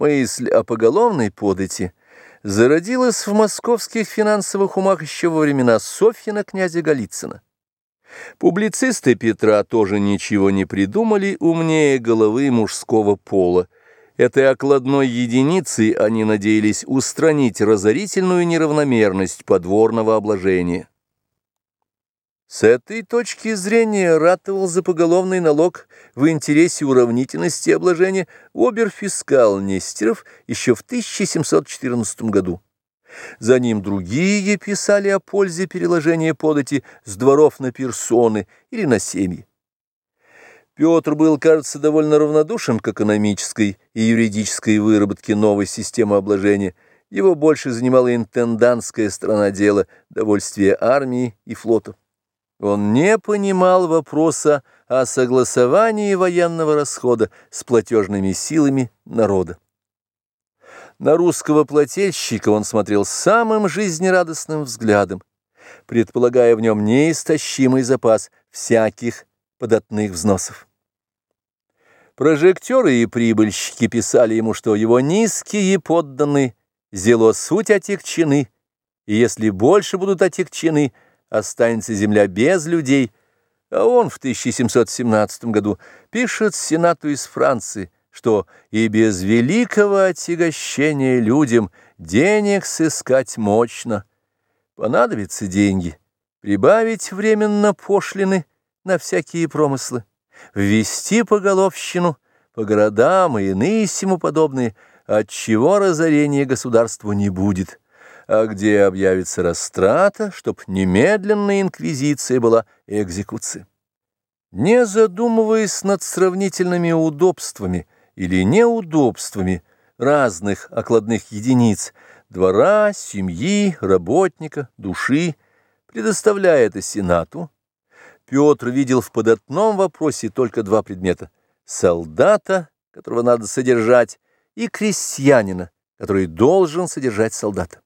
Мысль о поголовной подати зародилась в московских финансовых умах еще во времена Софьина князя Голицына. Публицисты Петра тоже ничего не придумали умнее головы мужского пола. Этой окладной единицей они надеялись устранить разорительную неравномерность подворного обложения. С этой точки зрения ратовал за поголовный налог в интересе уравнительности обложения оберфискал Нестеров еще в 1714 году. За ним другие писали о пользе переложения подати с дворов на персоны или на семьи. Петр был, кажется, довольно равнодушен к экономической и юридической выработке новой системы обложения. Его больше занимала интендантская сторона дела, довольствие армии и флота. Он не понимал вопроса о согласовании военного расхода с платежными силами народа. На русского плательщика он смотрел самым жизнерадостным взглядом, предполагая в нем неистощимый запас всяких податных взносов. Прожектеры и прибыльщики писали ему, что его низкие подданные зело суть отягчены, и если больше будут отягчены – останется земля без людей, а он в 1717 году пишет Сенату из Франции, что и без великого отягощения людям денег сыскать мощно. Понадобятся деньги, прибавить временно пошлины на всякие промыслы, ввести поголовщину по городам и иные сему подобные, отчего разорения государству не будет а где объявится растрата, чтоб немедленная инквизиция была и экзекуция. Не задумываясь над сравнительными удобствами или неудобствами разных окладных единиц, двора, семьи, работника, души, предоставляя это Сенату, Петр видел в податном вопросе только два предмета – солдата, которого надо содержать, и крестьянина, который должен содержать солдата.